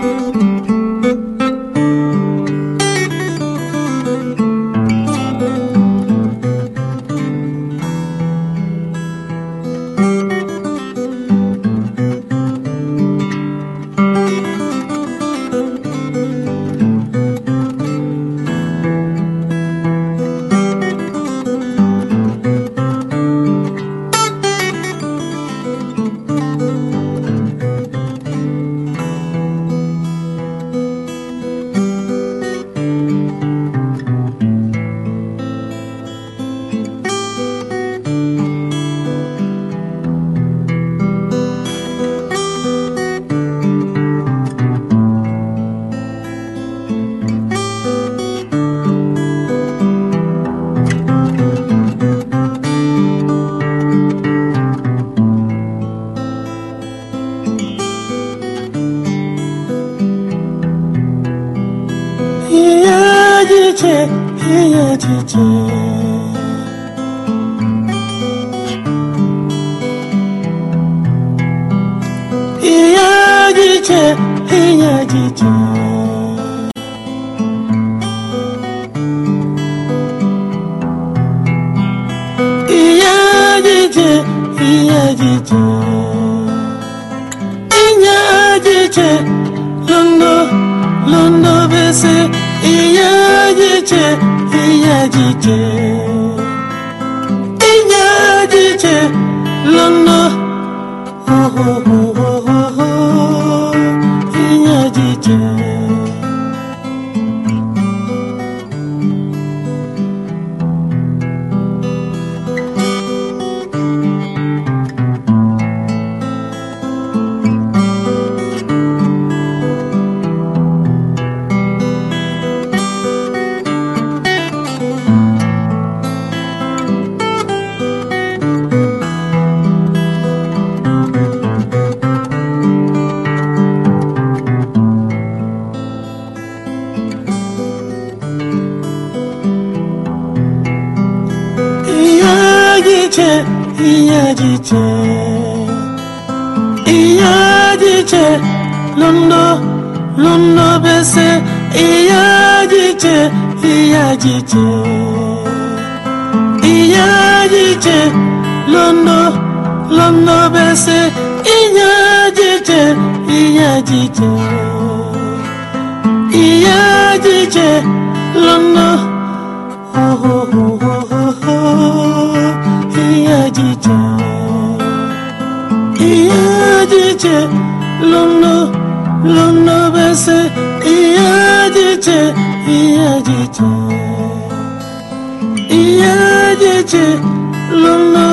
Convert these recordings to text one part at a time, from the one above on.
Música jíjẹ. Ìyà jíjẹ ìyà jíjẹ. Ìyà jíjẹ lọ́nà ìyà jíjẹ. ìyà jíjẹ ìyà jíjẹ ìyà jíjẹ lọ́nà lọ́nà bẹ́sẹ̀ ìyà jíjẹ ìyà jíjẹ ìyà jíjẹ lọ́nà lọ́nà bẹ́sẹ̀ ìyà jíjẹ ìyà jíjẹ ìyà jíjẹ lọ́nà. Oh, oh, oh, jíjẹ lọ́nà lọ́nà bẹ́sẹ̀ ìyà jíjẹ ìyà jíjẹ ìyà jíjẹ lọ́nà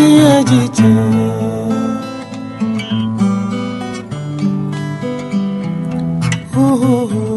ìyà jíjẹ. Oh, oh, oh.